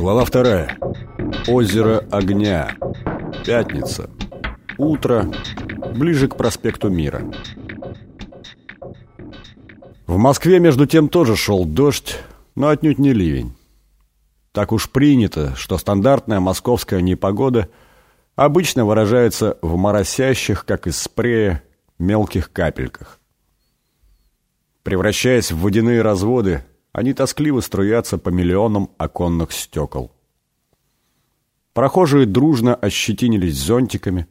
Глава вторая. Озеро огня. Пятница. Утро. Ближе к проспекту Мира. В Москве, между тем, тоже шел дождь, но отнюдь не ливень. Так уж принято, что стандартная московская непогода обычно выражается в моросящих, как из спрея, мелких капельках. Превращаясь в водяные разводы, они тоскливо струятся по миллионам оконных стекол. Прохожие дружно ощетинились зонтиками,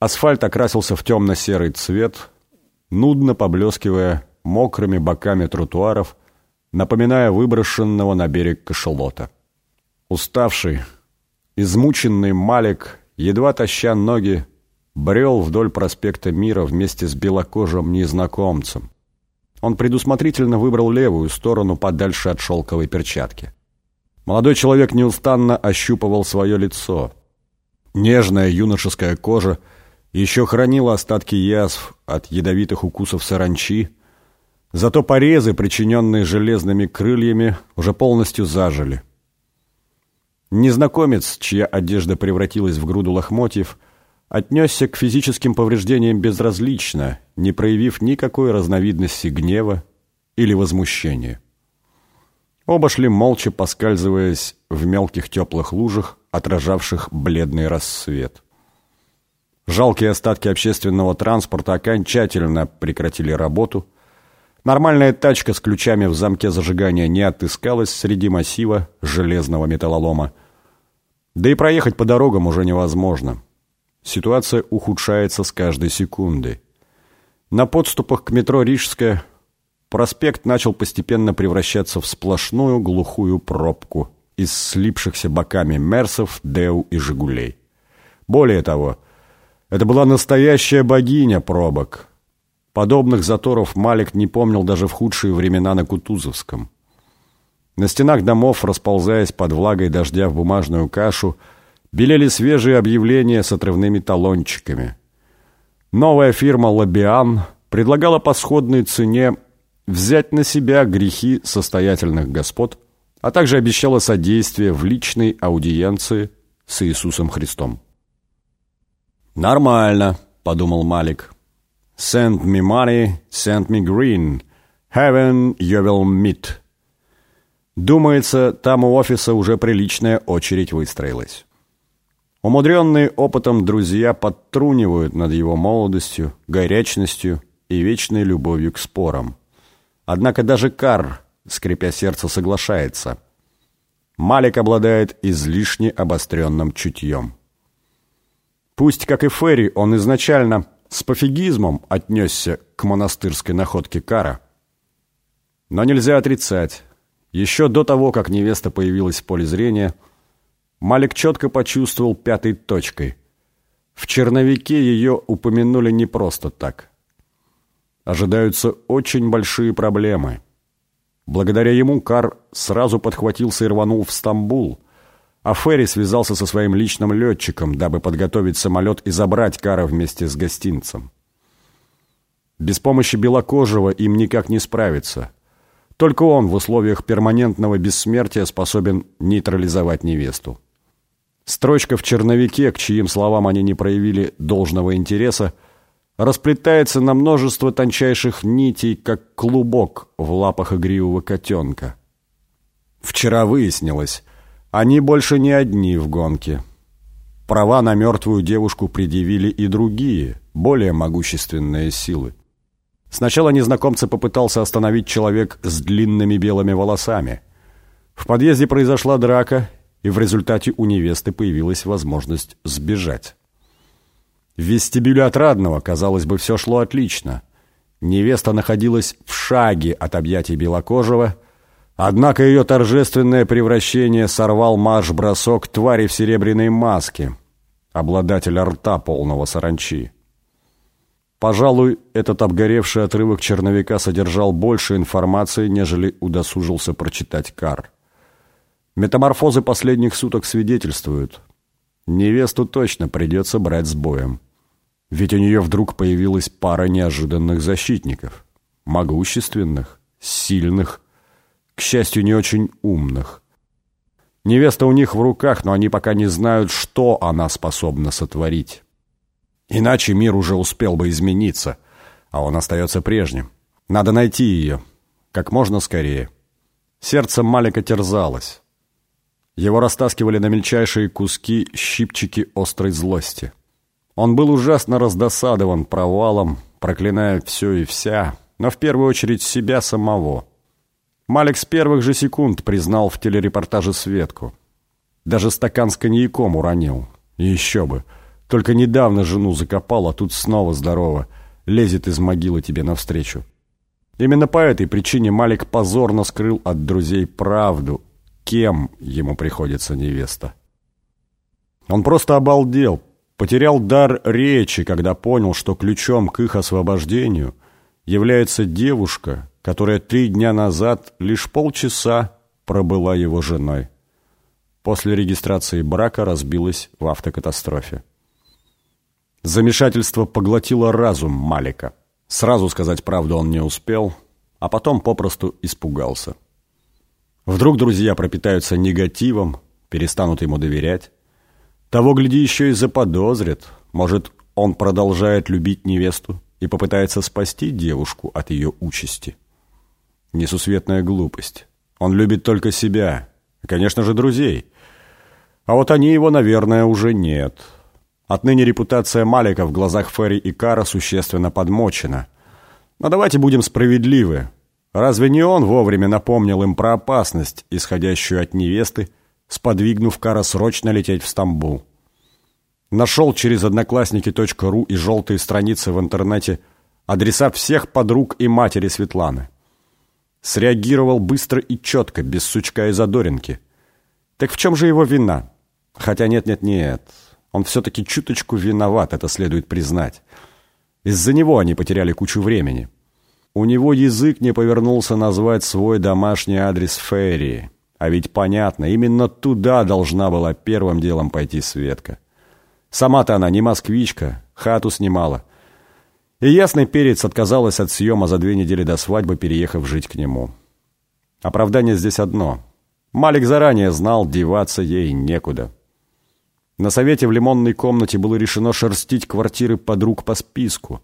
асфальт окрасился в темно-серый цвет, нудно поблескивая мокрыми боками тротуаров, напоминая выброшенного на берег кошелота. Уставший, измученный Малик, едва таща ноги, брел вдоль проспекта Мира вместе с белокожим незнакомцем. Он предусмотрительно выбрал левую сторону подальше от шелковой перчатки. Молодой человек неустанно ощупывал свое лицо. Нежная юношеская кожа еще хранила остатки язв от ядовитых укусов саранчи, зато порезы, причиненные железными крыльями, уже полностью зажили. Незнакомец, чья одежда превратилась в груду лохмотьев, отнесся к физическим повреждениям безразлично, не проявив никакой разновидности гнева или возмущения. Оба шли молча, поскальзываясь в мелких теплых лужах, отражавших бледный рассвет. Жалкие остатки общественного транспорта окончательно прекратили работу. Нормальная тачка с ключами в замке зажигания не отыскалась среди массива железного металлолома. Да и проехать по дорогам уже невозможно. Ситуация ухудшается с каждой секундой. На подступах к метро Рижская проспект начал постепенно превращаться в сплошную глухую пробку из слипшихся боками Мерсов, Деу и Жигулей. Более того, это была настоящая богиня пробок. Подобных заторов Малик не помнил даже в худшие времена на Кутузовском. На стенах домов, расползаясь под влагой дождя в бумажную кашу, белели свежие объявления с отрывными талончиками. Новая фирма «Лабиан» предлагала по сходной цене взять на себя грехи состоятельных господ, а также обещала содействие в личной аудиенции с Иисусом Христом. «Нормально», — подумал Малик. «Send me money, send me green. Heaven you will meet». Думается, там у офиса уже приличная очередь выстроилась. Умудренные опытом друзья подтрунивают над его молодостью, горячностью и вечной любовью к спорам. Однако даже Кар, скрипя сердце, соглашается. Малик обладает излишне обостренным чутьем. Пусть, как и Ферри, он изначально с пофигизмом отнесся к монастырской находке Кара, но нельзя отрицать, еще до того, как невеста появилась в поле зрения – Малик четко почувствовал пятой точкой. В черновике ее упомянули не просто так. Ожидаются очень большие проблемы. Благодаря ему Кар сразу подхватился и рванул в Стамбул, а Ферри связался со своим личным летчиком, дабы подготовить самолет и забрать Кара вместе с гостинцем. Без помощи Белокожего им никак не справиться. Только он в условиях перманентного бессмертия способен нейтрализовать невесту. Строчка в черновике, к чьим словам они не проявили должного интереса, расплетается на множество тончайших нитей, как клубок в лапах игривого котенка. Вчера выяснилось, они больше не одни в гонке. Права на мертвую девушку предъявили и другие, более могущественные силы. Сначала незнакомца попытался остановить человек с длинными белыми волосами. В подъезде произошла драка, и в результате у невесты появилась возможность сбежать. В вестибюле отрадного, казалось бы, все шло отлично. Невеста находилась в шаге от объятий белокожего, однако ее торжественное превращение сорвал марш-бросок твари в серебряной маске, обладателя рта полного саранчи. Пожалуй, этот обгоревший отрывок черновика содержал больше информации, нежели удосужился прочитать Кар. Метаморфозы последних суток свидетельствуют. Невесту точно придется брать с боем. Ведь у нее вдруг появилась пара неожиданных защитников. Могущественных, сильных, к счастью, не очень умных. Невеста у них в руках, но они пока не знают, что она способна сотворить. Иначе мир уже успел бы измениться, а он остается прежним. Надо найти ее как можно скорее. Сердце Малика терзалось. Его растаскивали на мельчайшие куски щипчики острой злости. Он был ужасно раздосадован провалом, проклиная все и вся, но в первую очередь себя самого. Малик с первых же секунд признал в телерепортаже Светку. Даже стакан с коньяком уронил. еще бы. Только недавно жену закопал, а тут снова здорово. Лезет из могилы тебе навстречу. Именно по этой причине Малик позорно скрыл от друзей правду, кем ему приходится невеста. Он просто обалдел, потерял дар речи, когда понял, что ключом к их освобождению является девушка, которая три дня назад лишь полчаса пробыла его женой. После регистрации брака разбилась в автокатастрофе. Замешательство поглотило разум Малика. Сразу сказать правду он не успел, а потом попросту испугался. Вдруг друзья пропитаются негативом, перестанут ему доверять. Того, гляди, еще и заподозрят. Может, он продолжает любить невесту и попытается спасти девушку от ее участи. Несусветная глупость. Он любит только себя, конечно же, друзей. А вот они его, наверное, уже нет. Отныне репутация Малика в глазах Ферри и Кара существенно подмочена. Но давайте будем справедливы. Разве не он вовремя напомнил им про опасность, исходящую от невесты, сподвигнув Кара срочно лететь в Стамбул. Нашел через одноклассники.ру и желтые страницы в интернете адреса всех подруг и матери Светланы. Среагировал быстро и четко, без сучка и задоринки. Так в чем же его вина? Хотя нет-нет-нет, он все-таки чуточку виноват, это следует признать. Из-за него они потеряли кучу времени. У него язык не повернулся назвать свой домашний адрес Ферри. А ведь понятно, именно туда должна была первым делом пойти Светка. Сама-то она не москвичка, хату снимала. И ясный перец отказалась от съема за две недели до свадьбы, переехав жить к нему. Оправдание здесь одно. Малик заранее знал, деваться ей некуда. На совете в лимонной комнате было решено шерстить квартиры подруг по списку.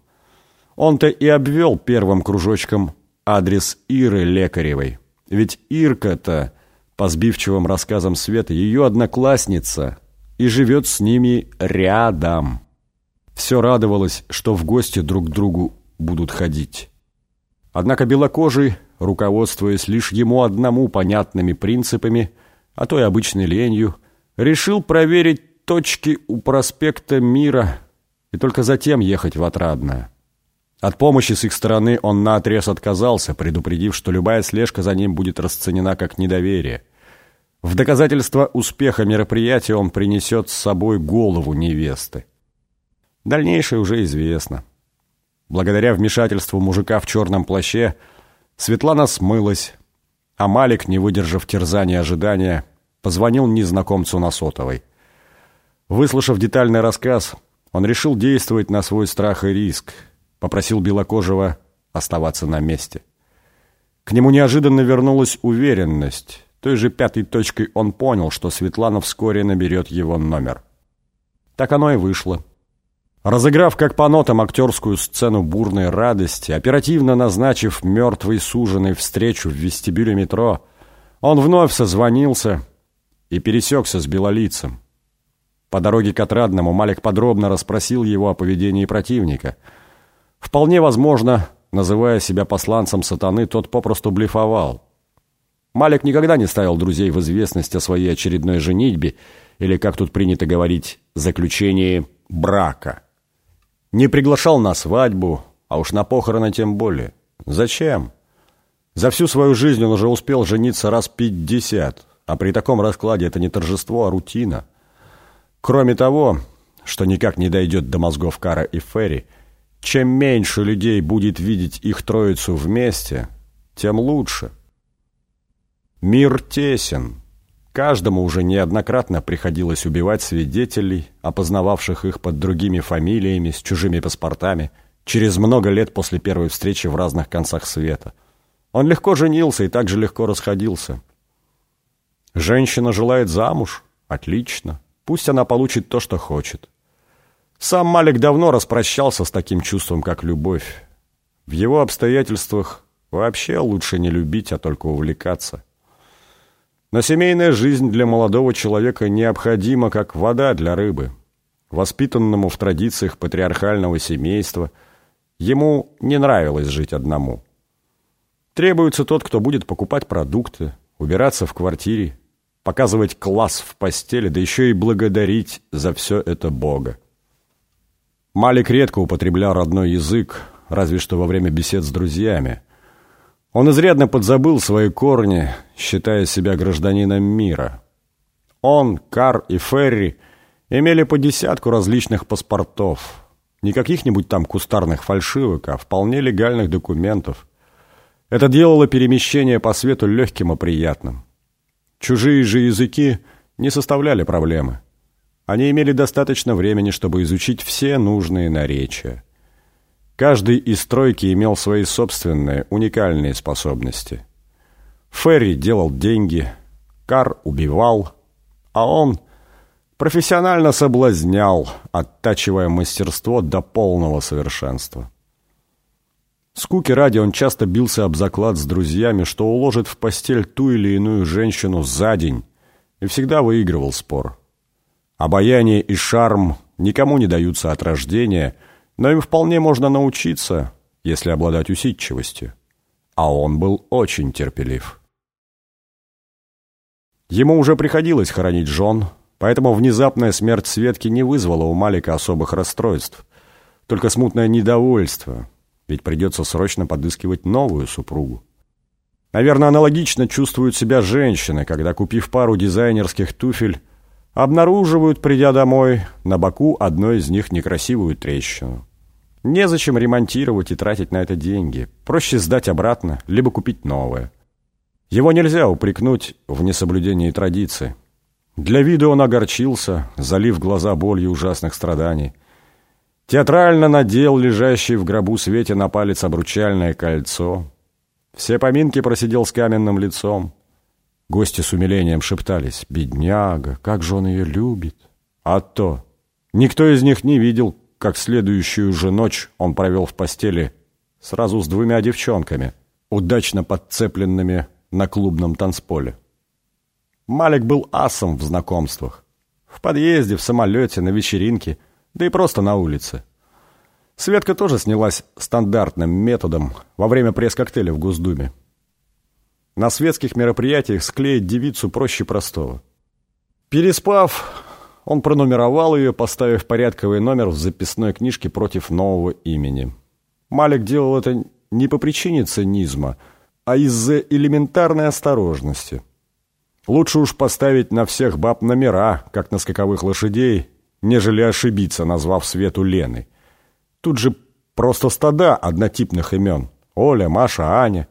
Он-то и обвел первым кружочком адрес Иры Лекаревой. Ведь Ирка-то по сбивчивым рассказам Светы, ее одноклассница, и живет с ними рядом. Все радовалось, что в гости друг к другу будут ходить. Однако белокожий, руководствуясь лишь ему одному понятными принципами, а то и обычной ленью, решил проверить точки у проспекта Мира и только затем ехать в Отрадное. От помощи с их стороны он наотрез отказался, предупредив, что любая слежка за ним будет расценена как недоверие. В доказательство успеха мероприятия он принесет с собой голову невесты. Дальнейшее уже известно. Благодаря вмешательству мужика в черном плаще Светлана смылась, а Малик, не выдержав терзания ожидания, позвонил незнакомцу на сотовой. Выслушав детальный рассказ, он решил действовать на свой страх и риск – попросил Белокожего оставаться на месте. К нему неожиданно вернулась уверенность. Той же пятой точкой он понял, что Светлана вскоре наберет его номер. Так оно и вышло. Разыграв как по нотам актерскую сцену бурной радости, оперативно назначив мертвой суженой встречу в вестибюле метро, он вновь созвонился и пересекся с Белолицем. По дороге к Отрадному Малик подробно расспросил его о поведении противника – Вполне возможно, называя себя посланцем сатаны, тот попросту блефовал. Малик никогда не ставил друзей в известность о своей очередной женитьбе или, как тут принято говорить, заключении брака. Не приглашал на свадьбу, а уж на похороны тем более. Зачем? За всю свою жизнь он уже успел жениться раз пятьдесят, а при таком раскладе это не торжество, а рутина. Кроме того, что никак не дойдет до мозгов Кара и Ферри, чем меньше людей будет видеть их троицу вместе, тем лучше. Мир тесен. Каждому уже неоднократно приходилось убивать свидетелей, опознававших их под другими фамилиями, с чужими паспортами, через много лет после первой встречи в разных концах света. Он легко женился и также легко расходился. Женщина желает замуж? Отлично. Пусть она получит то, что хочет. Сам Малик давно распрощался с таким чувством, как любовь. В его обстоятельствах вообще лучше не любить, а только увлекаться. Но семейная жизнь для молодого человека необходима, как вода для рыбы. Воспитанному в традициях патриархального семейства, ему не нравилось жить одному. Требуется тот, кто будет покупать продукты, убираться в квартире, показывать класс в постели, да еще и благодарить за все это Бога. Малик редко употреблял родной язык, разве что во время бесед с друзьями. Он изрядно подзабыл свои корни, считая себя гражданином мира. Он, Кар и Ферри имели по десятку различных паспортов. Не каких-нибудь там кустарных фальшивок, а вполне легальных документов. Это делало перемещение по свету легким и приятным. Чужие же языки не составляли проблемы. Они имели достаточно времени, чтобы изучить все нужные наречия. Каждый из тройки имел свои собственные, уникальные способности. Ферри делал деньги, Кар убивал, а он профессионально соблазнял, оттачивая мастерство до полного совершенства. Скуки ради он часто бился об заклад с друзьями, что уложит в постель ту или иную женщину за день, и всегда выигрывал спор. Обаяние и шарм никому не даются от рождения, но им вполне можно научиться, если обладать усидчивостью. А он был очень терпелив. Ему уже приходилось хоронить жен, поэтому внезапная смерть Светки не вызвала у Малика особых расстройств, только смутное недовольство – ведь придется срочно подыскивать новую супругу. Наверное, аналогично чувствуют себя женщины, когда, купив пару дизайнерских туфель, обнаруживают, придя домой, на боку одной из них некрасивую трещину. Незачем ремонтировать и тратить на это деньги. Проще сдать обратно, либо купить новое. Его нельзя упрекнуть в несоблюдении традиций. Для вида он огорчился, залив глаза болью ужасных страданий – Театрально надел лежащий в гробу Свете на палец обручальное кольцо. Все поминки просидел с каменным лицом. Гости с умилением шептались. «Бедняга, как же он ее любит!» А то! Никто из них не видел, как следующую же ночь он провел в постели сразу с двумя девчонками, удачно подцепленными на клубном танцполе. Малик был асом в знакомствах. В подъезде, в самолете, на вечеринке – да и просто на улице. Светка тоже снялась стандартным методом во время пресс-коктейля в Госдуме. На светских мероприятиях склеить девицу проще простого. Переспав, он пронумеровал ее, поставив порядковый номер в записной книжке против нового имени. Малик делал это не по причине цинизма, а из-за элементарной осторожности. Лучше уж поставить на всех баб номера, как на скаковых лошадей, нежели ошибиться, назвав Свету Леной. Тут же просто стада однотипных имен. Оля, Маша, Аня.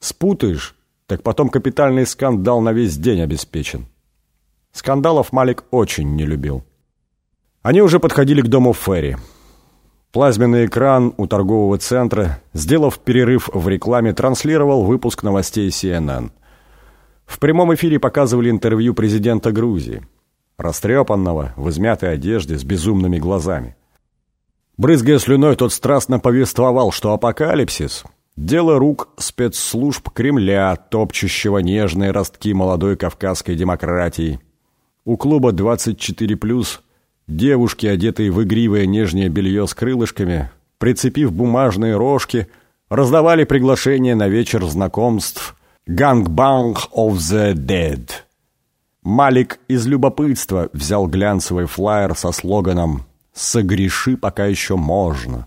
Спутаешь, так потом капитальный скандал на весь день обеспечен. Скандалов Малик очень не любил. Они уже подходили к дому Ферри. Плазменный экран у торгового центра, сделав перерыв в рекламе, транслировал выпуск новостей CNN. В прямом эфире показывали интервью президента Грузии растрепанного, в измятой одежде, с безумными глазами. Брызгая слюной, тот страстно повествовал, что апокалипсис — дело рук спецслужб Кремля, топчущего нежные ростки молодой кавказской демократии. У клуба «24+,» девушки, одетые в игривое нежнее белье с крылышками, прицепив бумажные рожки, раздавали приглашение на вечер знакомств «Gangbang of the Dead». Малик из любопытства взял глянцевый флаер со слоганом «Согреши, пока еще можно».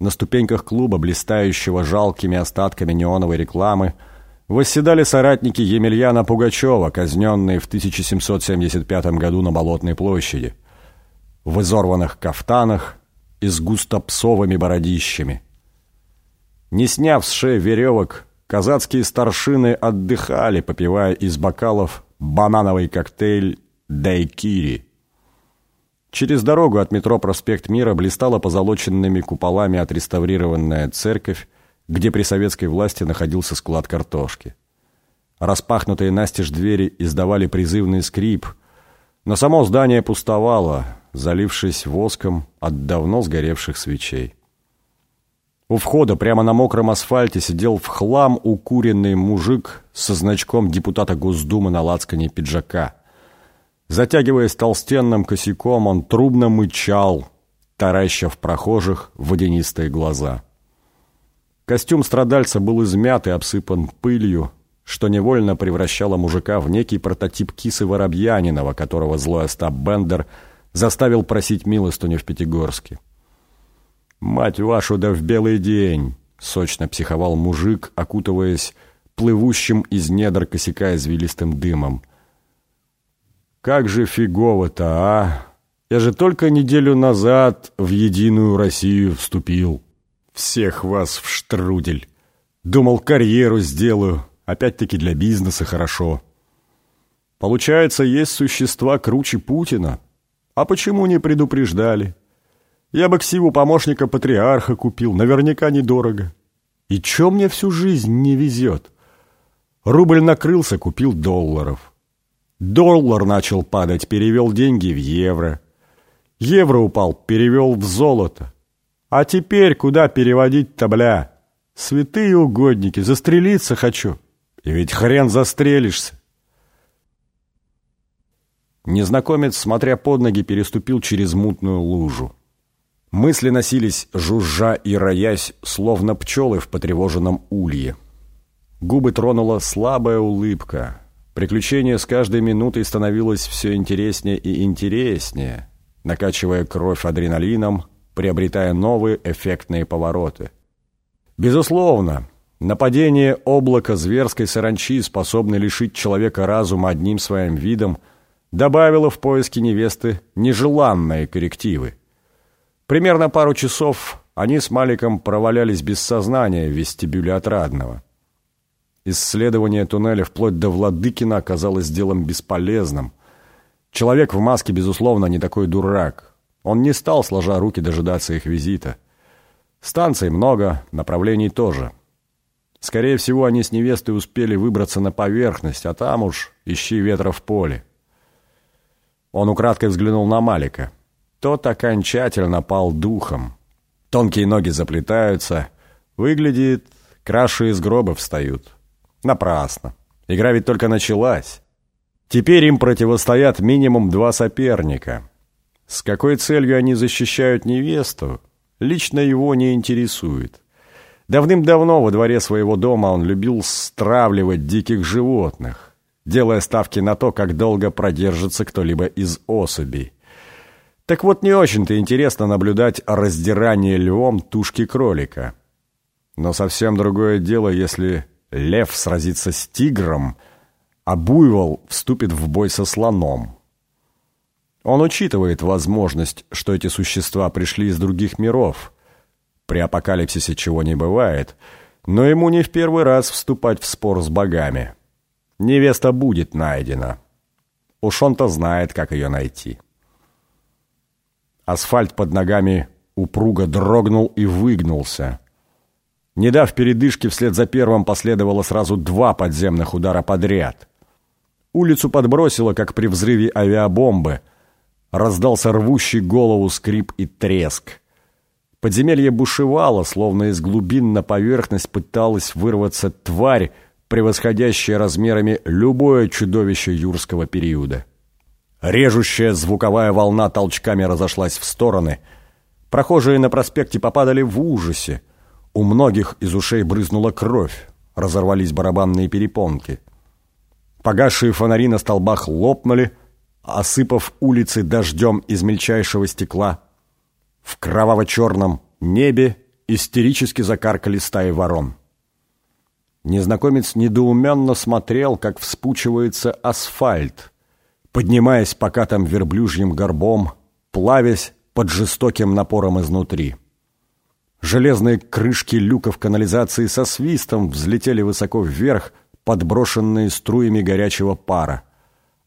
На ступеньках клуба, блистающего жалкими остатками неоновой рекламы, восседали соратники Емельяна Пугачева, казненные в 1775 году на Болотной площади, в изорванных кафтанах и с густопсовыми бородищами. Не сняв с шеи веревок, казацкие старшины отдыхали, попивая из бокалов банановый коктейль «Дайкири». Через дорогу от метро «Проспект Мира» блистала позолоченными куполами отреставрированная церковь, где при советской власти находился склад картошки. Распахнутые настежь двери издавали призывный скрип, но само здание пустовало, залившись воском от давно сгоревших свечей. У входа прямо на мокром асфальте сидел в хлам укуренный мужик со значком депутата Госдумы на лацкане пиджака. Затягиваясь толстенным косяком, он трубно мычал, тараща в прохожих водянистые глаза. Костюм страдальца был измят и обсыпан пылью, что невольно превращало мужика в некий прототип кисы Воробьянинова, которого злой Остап Бендер заставил просить милостыню в Пятигорске. «Мать вашу, да в белый день!» — сочно психовал мужик, окутываясь плывущим из недр косяка извилистым дымом. «Как же фигово-то, а! Я же только неделю назад в Единую Россию вступил. Всех вас в штрудель! Думал, карьеру сделаю, Опять-таки для бизнеса хорошо. Получается, есть существа круче Путина. А почему не предупреждали? Я бы ксиву помощника патриарха купил, наверняка недорого. И чё мне всю жизнь не везет? Рубль накрылся, купил долларов. Доллар начал падать, перевел деньги в евро. Евро упал, перевел в золото. А теперь куда переводить-то, бля? Святые угодники, застрелиться хочу. И ведь хрен застрелишься. Незнакомец, смотря под ноги, переступил через мутную лужу. Мысли носились, жужжа и роясь, словно пчелы в потревоженном улье. Губы тронула слабая улыбка. Приключение с каждой минутой становилось все интереснее и интереснее, накачивая кровь адреналином, приобретая новые эффектные повороты. Безусловно, Нападение облака зверской саранчи, способной лишить человека разума одним своим видом, добавило в поиски невесты нежеланные коррективы. Примерно пару часов они с Маликом провалялись без сознания в вестибюле Отрадного. Исследование туннеля вплоть до Владыкина оказалось делом бесполезным. Человек в маске, безусловно, не такой дурак. Он не стал, сложа руки, дожидаться их визита. Станций много, направлений тоже – Скорее всего, они с невестой успели выбраться на поверхность, а там уж ищи ветра в поле. Он украдкой взглянул на Малика. Тот окончательно пал духом. Тонкие ноги заплетаются. Выглядит, краши из гроба встают. Напрасно. Игра ведь только началась. Теперь им противостоят минимум два соперника. С какой целью они защищают невесту, лично его не интересует. Давным-давно во дворе своего дома он любил стравливать диких животных, делая ставки на то, как долго продержится кто-либо из особей. Так вот, не очень-то интересно наблюдать раздирание львом тушки кролика. Но совсем другое дело, если лев сразится с тигром, а буйвол вступит в бой со слоном. Он учитывает возможность, что эти существа пришли из других миров – при апокалипсисе чего не бывает, но ему не в первый раз вступать в спор с богами. Невеста будет найдена. Уж он-то знает, как ее найти. Асфальт под ногами упруго дрогнул и выгнулся. Не дав передышки, вслед за первым последовало сразу два подземных удара подряд. Улицу подбросило, как при взрыве авиабомбы. Раздался рвущий голову скрип и треск. Подземелье бушевало, словно из глубин на поверхность пыталась вырваться тварь, превосходящая размерами любое чудовище юрского периода. Режущая звуковая волна толчками разошлась в стороны. Прохожие на проспекте попадали в ужасе. У многих из ушей брызнула кровь, разорвались барабанные перепонки. Погасшие фонари на столбах лопнули, осыпав улицы дождем из мельчайшего стекла – в кроваво-черном небе истерически закаркали стаи ворон. Незнакомец недоуменно смотрел, как вспучивается асфальт, поднимаясь покатым верблюжьим горбом, плавясь под жестоким напором изнутри. Железные крышки люков канализации со свистом взлетели высоко вверх, подброшенные струями горячего пара.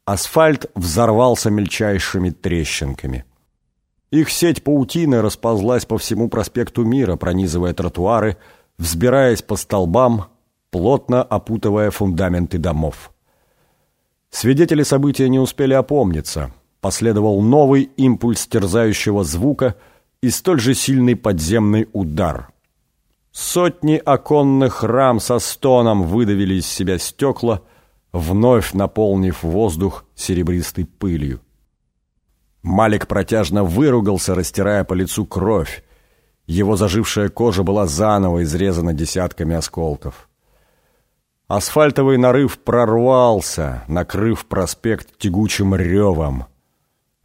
Асфальт взорвался мельчайшими трещинками. Их сеть паутины расползлась по всему проспекту Мира, пронизывая тротуары, взбираясь по столбам, плотно опутывая фундаменты домов. Свидетели события не успели опомниться. Последовал новый импульс терзающего звука и столь же сильный подземный удар. Сотни оконных рам со стоном выдавили из себя стекла, вновь наполнив воздух серебристой пылью. Малик протяжно выругался, растирая по лицу кровь. Его зажившая кожа была заново изрезана десятками осколков. Асфальтовый нарыв прорвался, накрыв проспект тягучим ревом.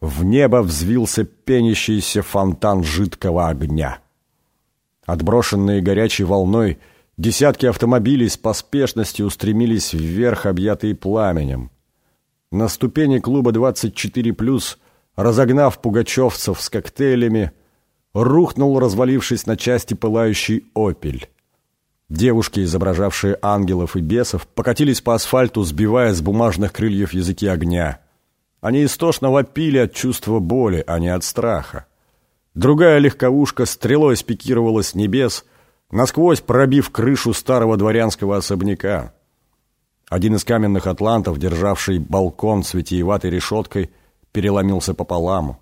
В небо взвился пенящийся фонтан жидкого огня. Отброшенные горячей волной, десятки автомобилей с поспешностью устремились вверх, объятые пламенем. На ступени клуба 24+, разогнав пугачевцев с коктейлями, рухнул, развалившись на части пылающий «Опель». Девушки, изображавшие ангелов и бесов, покатились по асфальту, сбивая с бумажных крыльев языки огня. Они истошно вопили от чувства боли, а не от страха. Другая легковушка стрелой спикировала с небес, насквозь пробив крышу старого дворянского особняка. Один из каменных атлантов, державший балкон с витиеватой решеткой, переломился пополам.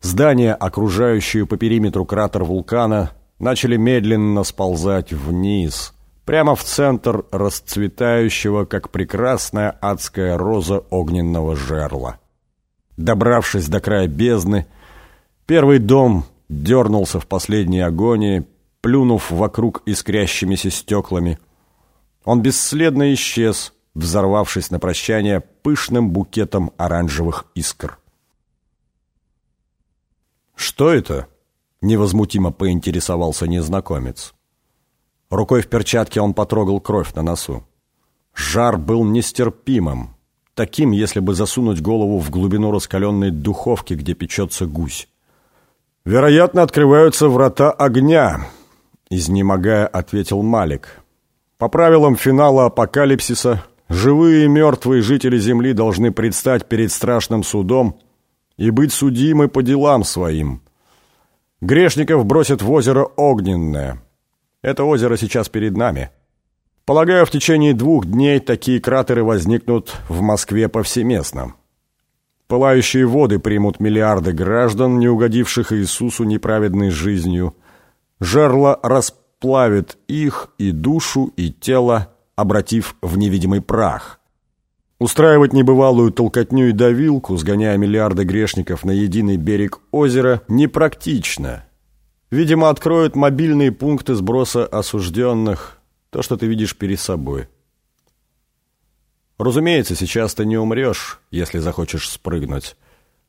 Здания, окружающие по периметру кратер вулкана, начали медленно сползать вниз, прямо в центр расцветающего, как прекрасная адская роза огненного жерла. Добравшись до края бездны, первый дом дернулся в последней агонии, плюнув вокруг искрящимися стеклами. Он бесследно исчез, взорвавшись на прощание пышным букетом оранжевых искр. «Что это?» Невозмутимо поинтересовался незнакомец. Рукой в перчатке он потрогал кровь на носу. Жар был нестерпимым. Таким, если бы засунуть голову в глубину раскаленной духовки, где печется гусь. «Вероятно, открываются врата огня», — изнемогая ответил Малик. «По правилам финала апокалипсиса, живые и мертвые жители Земли должны предстать перед страшным судом и быть судимы по делам своим». Грешников бросят в озеро Огненное. Это озеро сейчас перед нами. Полагаю, в течение двух дней такие кратеры возникнут в Москве повсеместно. Пылающие воды примут миллиарды граждан, не угодивших Иисусу неправедной жизнью. Жерло расплавит их и душу, и тело, обратив в невидимый прах. Устраивать небывалую толкотню и давилку, сгоняя миллиарды грешников на единый берег озера, непрактично. Видимо, откроют мобильные пункты сброса осужденных, то, что ты видишь перед собой. Разумеется, сейчас ты не умрешь, если захочешь спрыгнуть.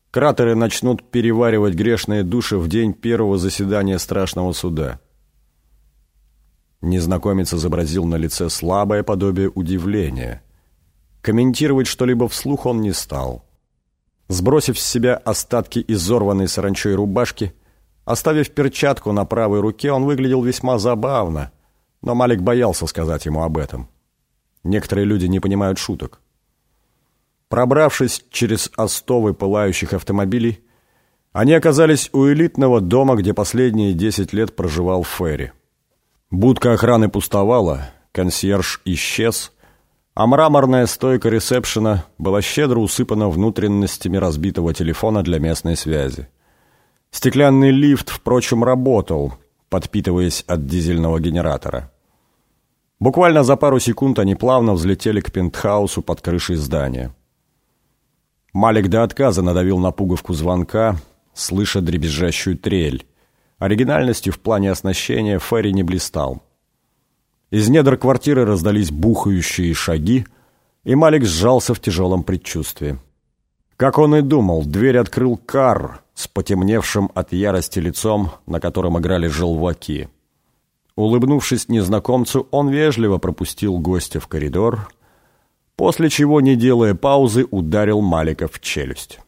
Кратеры начнут переваривать грешные души в день первого заседания страшного суда. Незнакомец изобразил на лице слабое подобие удивления – Комментировать что-либо вслух он не стал. Сбросив с себя остатки изорванной саранчой рубашки, оставив перчатку на правой руке, он выглядел весьма забавно, но Малик боялся сказать ему об этом. Некоторые люди не понимают шуток. Пробравшись через остовы пылающих автомобилей, они оказались у элитного дома, где последние десять лет проживал Ферри. Будка охраны пустовала, консьерж исчез, а мраморная стойка ресепшена была щедро усыпана внутренностями разбитого телефона для местной связи. Стеклянный лифт, впрочем, работал, подпитываясь от дизельного генератора. Буквально за пару секунд они плавно взлетели к пентхаусу под крышей здания. Малик до отказа надавил на пуговку звонка, слыша дребезжащую трель. Оригинальностью в плане оснащения Ферри не блистал. Из недр квартиры раздались бухающие шаги, и Малик сжался в тяжелом предчувствии. Как он и думал, дверь открыл Кар с потемневшим от ярости лицом, на котором играли желваки. Улыбнувшись незнакомцу, он вежливо пропустил гостя в коридор, после чего, не делая паузы, ударил Малика в челюсть.